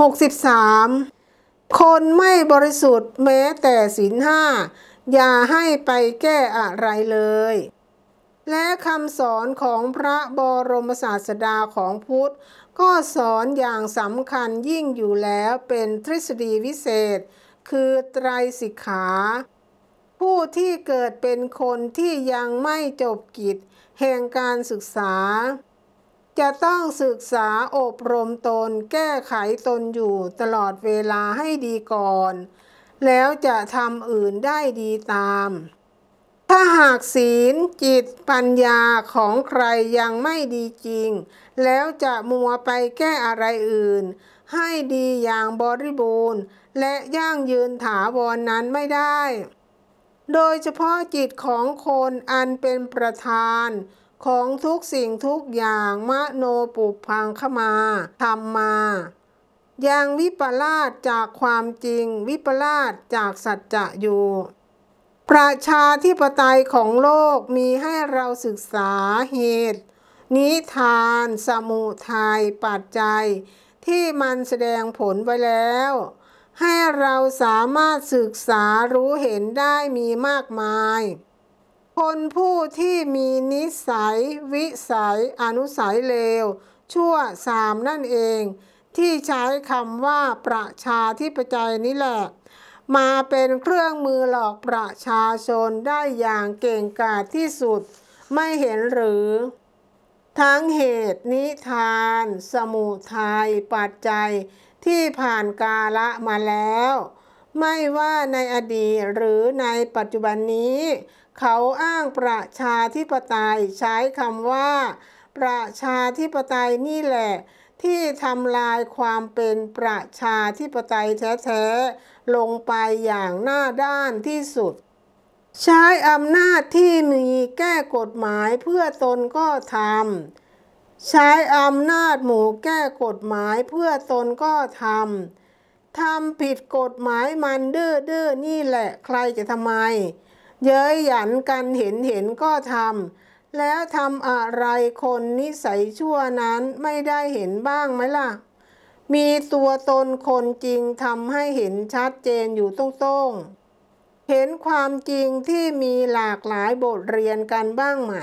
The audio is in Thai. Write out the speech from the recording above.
63 คนไม่บริสุทธิ์แม้แต่ศีลห้าอย่าให้ไปแก้อะไรเลย และคำสอนของพระบรมศาสดาของพุทธ ก็สอนอย่างสำคัญยิ่งอยู่แล้วเป็นทฤษฎีวิเศษ คือไตรสิกขา ผู้ที่เกิดเป็นคนที่ยังไม่จบกิจแห่งการศึกษา จะต้องศึกษาอบรมตนแก้ไขตนอยู่ตลอดเวลาให้ดีก่อน แล้วจะทำอื่นได้ดีตาม ถ้าหากศีลจิตปัญญาของใครยังไม่ดีจริง แล้วจะมัวไปแก้อะไรอื่น ให้ดีอย่างบริบูรณ์ และยั่งยืนถาวรนนั้นไม่ได้ โดยเฉพาะจิตของคนอันเป็นประธาน ของทุกสิ่งทุกอย่างมโนปุพังขมาธรรมมายังวิปลาสจากความจริง วิปลาสจากสัจจะอยู่ ประชาธิปไตยของโลกมีให้เราศึกษาเหตุ นิทาน สมุทัยปัจจัย ที่มันแสดงผลไว้แล้ว ให้เราสามารถศึกษารู้เห็นได้มีมากมาย คนผู้ที่มีนิสัย วิสัย อนุสัยเลว ชั่วสามนั่นเอง ที่ใช้คำว่าประชาธิปไตยนี่แหละ มาเป็นเครื่องมือหลอกประชาชนได้อย่างเก่งกาจที่สุด ไม่เห็นหรือ ทั้งเหตุนิทาน สมุทัยปัจจัยที่ผ่านกาละมาแล้ว ไม่ว่าในอดีตหรือในปัจจุบันนี้ เขาอ้างประชาธิปไตยใช้คำว่า ประชาธิปไตยนี่แหละ ที่ทำลายความเป็นประชาธิปไตยแท้ๆลงไปอย่างหน้าด้านที่สุด ใช้อำนาจที่มีแก้กฎหมายเพื่อตนก็ทำใช้อำนาจหมู่แก้กฎหมายเพื่อตนก็ทำทำผิดกฎหมายมันดื้อดื้อนี่แหละใครจะทำไม เย้ยหยันกันเห็นเห็นก็ทำแล้วทำอะไรคนนิสัยชั่วนั้นไม่ได้เห็นบ้างไหมล่ะ มีตัวตนคนจริงทำให้เห็นชัดเจนอยู่ตรงๆเห็นความจริงที่มีหลากหลายบทเรียนกันบ้างไหม